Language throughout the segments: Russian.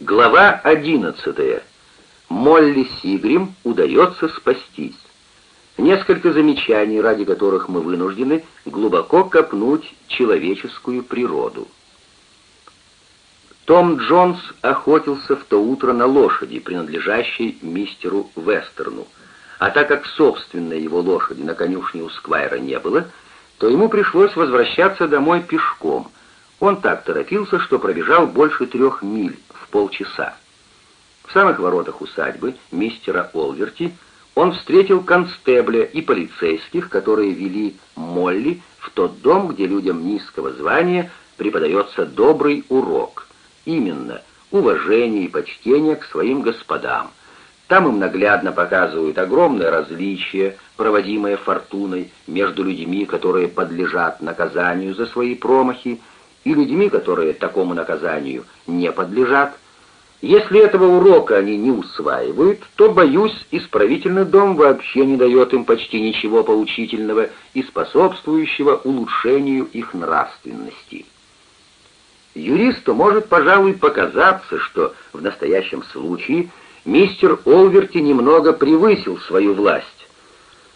Глава 11. Молли Сигрим удается спастись. Несколько замечаний, ради которых мы вынуждены глубоко копнуть человеческую природу. Том Джонс охотился в то утро на лошади, принадлежащей мистеру Вестерну, а так как собственной его лошади на конюшне у Сквайра не было, то ему пришлось возвращаться домой пешком. Он так торопился, что пробежал больше трех миль полчаса. В самых воротах усадьбы мистера Олверти он встретил констебля и полицейских, которые вели Молли в тот дом, где людям низкого звания преподается добрый урок. Именно уважение и почтение к своим господам. Там им наглядно показывают огромное различие, проводимое фортуной между людьми, которые подлежат наказанию за свои промахи, и людьми, которые такому наказанию не подлежат. Если этого урока они не усваивают, то, боюсь, исправительный дом вообще не дает им почти ничего поучительного и способствующего улучшению их нравственности. Юристу может, пожалуй, показаться, что в настоящем случае мистер Олверти немного превысил свою власть.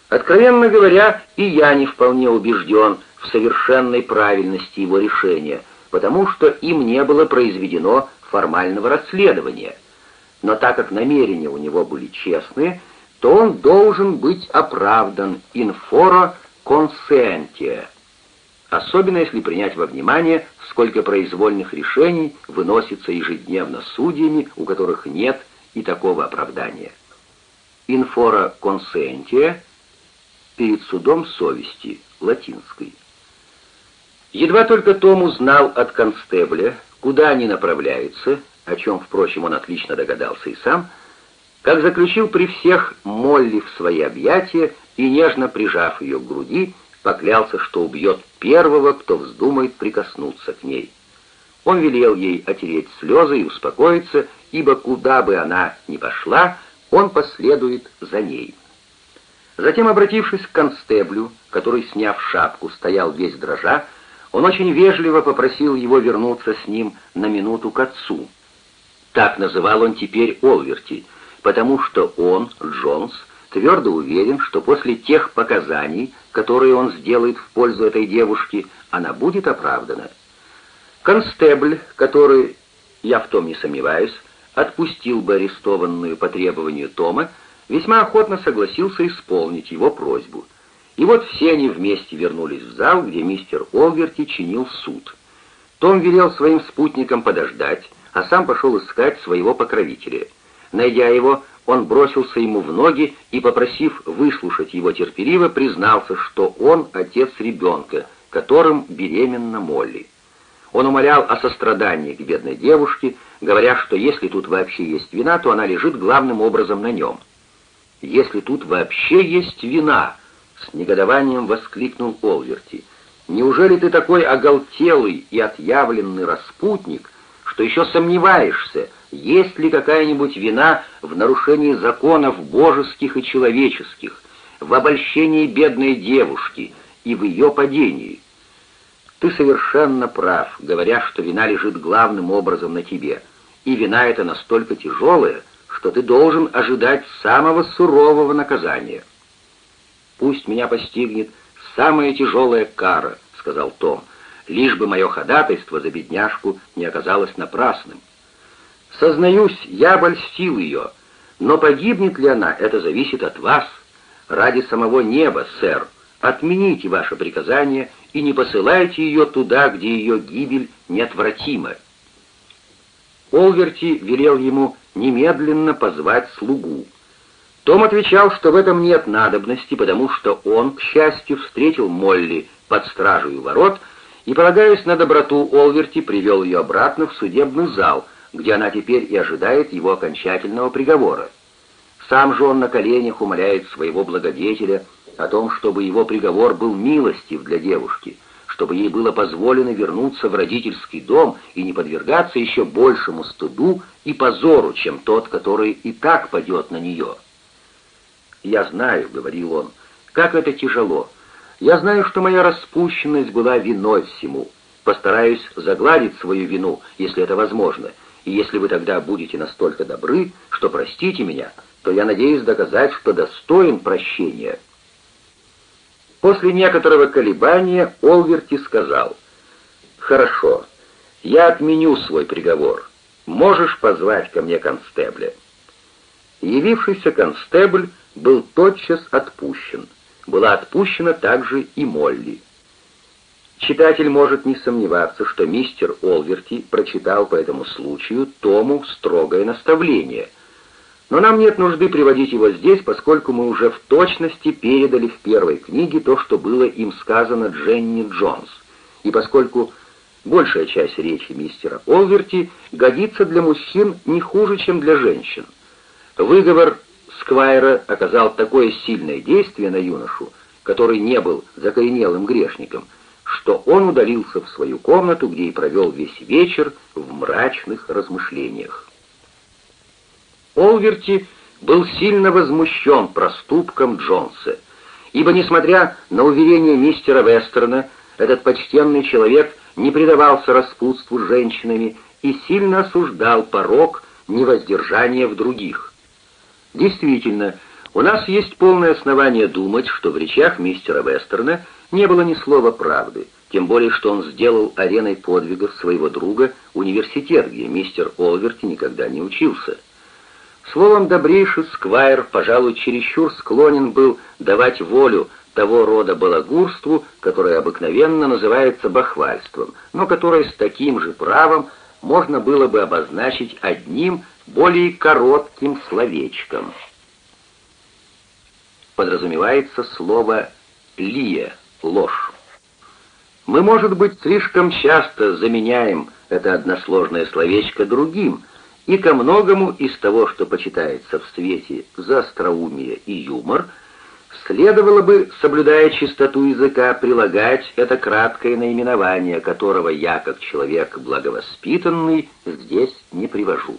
Откровенно говоря, и я не вполне убежден, в совершенной правильности его решения, потому что им не было произведено формального расследования. Но так как намерения у него были честные, то он должен быть оправдан инфоро консентия, особенно если принять во внимание, сколько произвольных решений выносится ежедневно судьями, у которых нет и такого оправдания. Инфора консентия перед судом совести, латинской. Едва только Том узнал от констебля, куда они направляются, о чем, впрочем, он отлично догадался и сам, как заключил при всех Молли в свои объятия и, нежно прижав ее к груди, поклялся, что убьет первого, кто вздумает прикоснуться к ней. Он велел ей отереть слезы и успокоиться, ибо куда бы она ни пошла, он последует за ней. Затем, обратившись к констеблю, который, сняв шапку, стоял весь дрожа, он очень вежливо попросил его вернуться с ним на минуту к отцу. Так называл он теперь Олверти, потому что он, Джонс, твердо уверен, что после тех показаний, которые он сделает в пользу этой девушки, она будет оправдана. Констебль, который, я в том не сомневаюсь, отпустил бы арестованную по требованию Тома, весьма охотно согласился исполнить его просьбу. И вот все они вместе вернулись в зал, где мистер Олверти чинил суд. Том велел своим спутникам подождать, а сам пошел искать своего покровителя. Найдя его, он бросился ему в ноги и, попросив выслушать его терпеливо, признался, что он отец ребенка, которым беременна Молли. Он умолял о сострадании к бедной девушке, говоря, что если тут вообще есть вина, то она лежит главным образом на нем. «Если тут вообще есть вина», с негодованием воскликнул Олверти. «Неужели ты такой оголтелый и отъявленный распутник, что еще сомневаешься, есть ли какая-нибудь вина в нарушении законов божеских и человеческих, в обольщении бедной девушки и в ее падении?» Ты совершенно прав, говоря, что вина лежит главным образом на тебе, и вина эта настолько тяжелая, что ты должен ожидать самого сурового наказания. Пусть меня постигнет самая тяжелая кара, — сказал Том, — лишь бы мое ходатайство за бедняжку не оказалось напрасным. Сознаюсь, я обольстил ее, но погибнет ли она, это зависит от вас. Ради самого неба, сэр, отмените ваше приказание и не посылайте ее туда, где ее гибель неотвратима. Олверти велел ему немедленно позвать слугу. Том отвечал, что в этом нет надобности, потому что он, к счастью, встретил Молли под стражей у ворот и, полагаясь на доброту Олверти, привел ее обратно в судебный зал, где она теперь и ожидает его окончательного приговора. Сам же он на коленях умоляет своего благодетеля о том, чтобы его приговор был милостив для девушки, чтобы ей было позволено вернуться в родительский дом и не подвергаться еще большему стыду и позору, чем тот, который и так падет на нее. «Я знаю», — говорил он, — «как это тяжело. Я знаю, что моя распущенность была виной всему. Постараюсь загладить свою вину, если это возможно, и если вы тогда будете настолько добры, что простите меня, то я надеюсь доказать, что достоин прощения». После некоторого колебания Олверти сказал, «Хорошо, я отменю свой приговор. Можешь позвать ко мне констебля». Явившийся констебль был тотчас отпущен. Была отпущена также и Молли. Читатель может не сомневаться, что мистер Олверти прочитал по этому случаю Тому строгое наставление. Но нам нет нужды приводить его здесь, поскольку мы уже в точности передали в первой книге то, что было им сказано Дженни Джонс, и поскольку большая часть речи мистера Олверти годится для мужчин не хуже, чем для женщин. Выговор Сквайра оказал такое сильное действие на юношу, который не был закоренелым грешником, что он удалился в свою комнату, где и провел весь вечер в мрачных размышлениях. Олверти был сильно возмущен проступком Джонса, ибо, несмотря на уверение мистера Вестерна, этот почтенный человек не предавался распутству с женщинами и сильно осуждал порог невоздержания в других. Действительно, у нас есть полное основание думать, что в речах мистера Вестерна не было ни слова правды, тем более что он сделал ареной подвигов своего друга университет, где мистер Олверти никогда не учился. Словом, добрейший Сквайр, пожалуй, чересчур склонен был давать волю того рода балагурству, которое обыкновенно называется бахвальством, но которое с таким же правом можно было бы обозначить одним более коротким словечком. Подразумевается слово «лия» ложь. Мы, может быть, слишком часто заменяем это односложное словечко другим, и ко многому из того, что почитается в свете за остроумие и юмор, следовало бы, соблюдая чистоту языка, прилагать это краткое наименование, которого я, как человек благовоспитанный, здесь не привожу.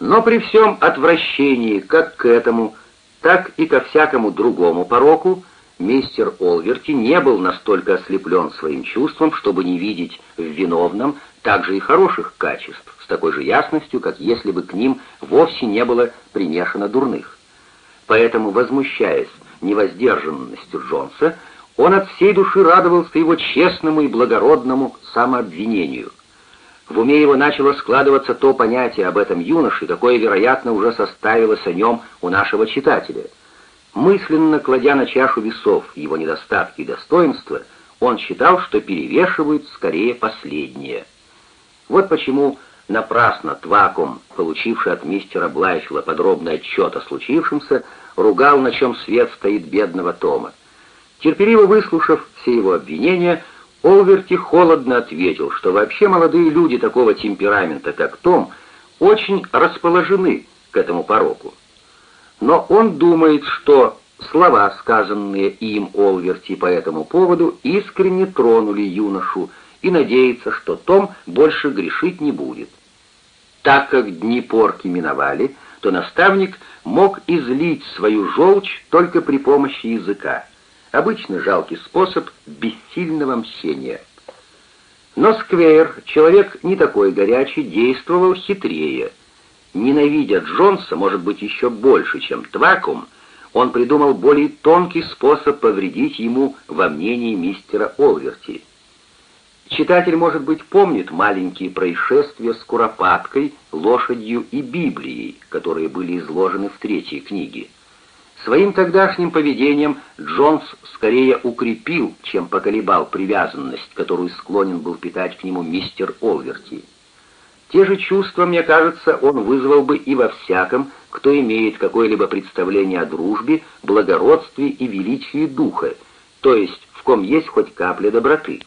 Но при всем отвращении как к этому, так и ко всякому другому пороку, мистер Олверти не был настолько ослеплен своим чувством, чтобы не видеть в виновном также и хороших качеств, с такой же ясностью, как если бы к ним вовсе не было примешано дурных. Поэтому, возмущаясь невоздержанностью Джонса, он от всей души радовался его честному и благородному самообвинению. В уме его начало складываться то понятие об этом юноше, какое, вероятно, уже составилось о нем у нашего читателя — Мысленно кладя на чашу весов его недостатки и достоинства, он считал, что перевешивают скорее последние. Вот почему напрасно Твакум, получивший от мистера Блайфила подробный отчет о случившемся, ругал, на чем свет стоит бедного Тома. Терпеливо выслушав все его обвинения, Олверти холодно ответил, что вообще молодые люди такого темперамента, как Том, очень расположены к этому пороку но он думает, что слова, сказанные им Олверти по этому поводу, искренне тронули юношу и надеется, что Том больше грешить не будет. Так как дни порки миновали, то наставник мог излить свою желчь только при помощи языка. Обычный жалкий способ бессильного мщения. Но Сквейр, человек не такой горячий, действовал хитрее — Ненавидя Джонса, может быть, еще больше, чем Твакум, он придумал более тонкий способ повредить ему во мнении мистера Олверти. Читатель, может быть, помнит маленькие происшествия с Куропаткой, лошадью и Библией, которые были изложены в третьей книге. Своим тогдашним поведением Джонс скорее укрепил, чем поколебал привязанность, которую склонен был питать к нему мистер Олверти. Те же чувства, мне кажется, он вызвал бы и во всяком, кто имеет какое-либо представление о дружбе, благородстве и величии духа, то есть в ком есть хоть капля доброты.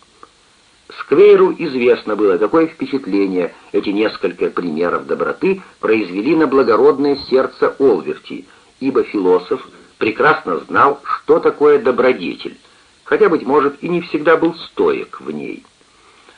Сквейру известно было, какое впечатление эти несколько примеров доброты произвели на благородное сердце Олверти, ибо философ прекрасно знал, что такое добродетель, хотя, быть может, и не всегда был стоек в ней.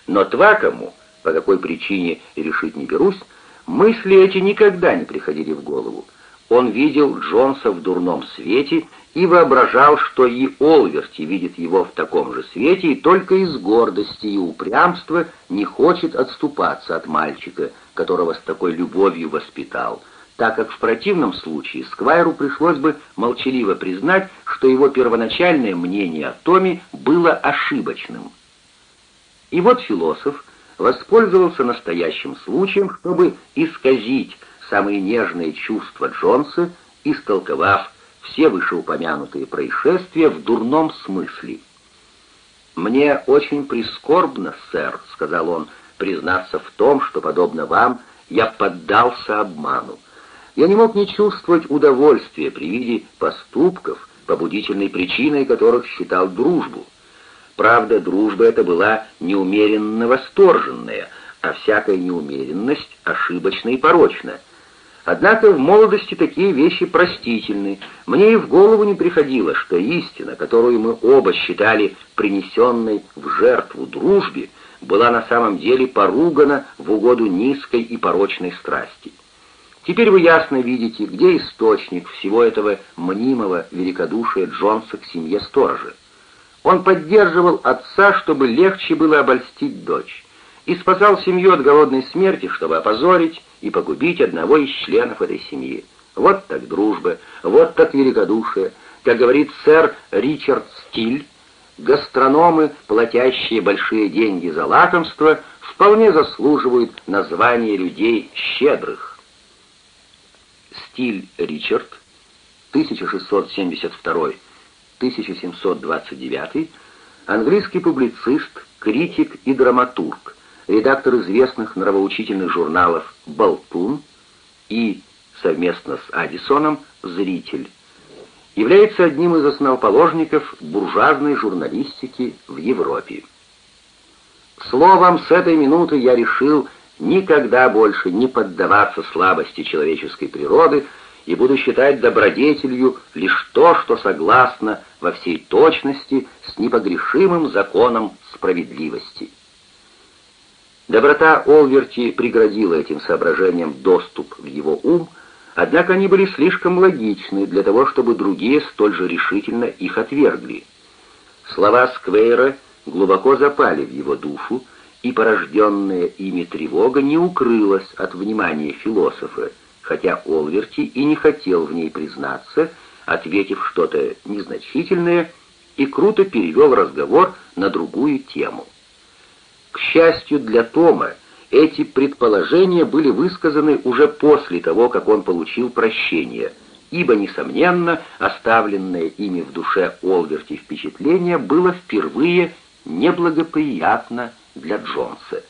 Но Твакому по какой причине решить не берусь, мысли эти никогда не приходили в голову. Он видел Джонса в дурном свете и воображал, что и Олверти видит его в таком же свете и только из гордости и упрямства не хочет отступаться от мальчика, которого с такой любовью воспитал, так как в противном случае Сквайру пришлось бы молчаливо признать, что его первоначальное мнение о Томе было ошибочным. И вот философ воспользовался настоящим случаем, чтобы исказить самые нежные чувства Джонса, истолковав все вышеупомянутые происшествия в дурном смысле. «Мне очень прискорбно, сэр», — сказал он, — «признаться в том, что, подобно вам, я поддался обману. Я не мог не чувствовать удовольствия при виде поступков, побудительной причиной которых считал дружбу. Правда, дружба эта была неумеренно восторженная, а всякая неумеренность ошибочна и порочна. Однако в молодости такие вещи простительны. Мне и в голову не приходило, что истина, которую мы оба считали принесенной в жертву дружбе, была на самом деле поругана в угоду низкой и порочной страсти. Теперь вы ясно видите, где источник всего этого мнимого великодушия Джонса к семье сторожа. Он поддерживал отца, чтобы легче было обольстить дочь, и спасал семью от голодной смерти, чтобы опозорить и погубить одного из членов этой семьи. Вот так дружба, вот так великодушие. Как говорит сэр Ричард Стиль, гастрономы, платящие большие деньги за лакомство, вполне заслуживают названия людей щедрых. Стиль Ричард, 1672-1729, английский публицист, критик и драматург, редактор известных нравоучительных журналов «Болтун» и, совместно с Аддисоном, «Зритель», является одним из основоположников буржуазной журналистики в Европе. Словом, с этой минуты я решил никогда больше не поддаваться слабости человеческой природы и буду считать добродетелью лишь то, что согласно во всей точности с непогрешимым законом справедливости. Доброта Олверти преградила этим соображениям доступ в его ум, однако они были слишком логичны для того, чтобы другие столь же решительно их отвергли. Слова Сквейра глубоко запали в его душу, и порожденная ими тревога не укрылась от внимания философа, хотя Олверти и не хотел в ней признаться, ответив что-то незначительное, и круто перевел разговор на другую тему. К счастью для Тома, эти предположения были высказаны уже после того, как он получил прощение, ибо, несомненно, оставленное ими в душе Олверти впечатление было впервые неблагоприятно для Джонса.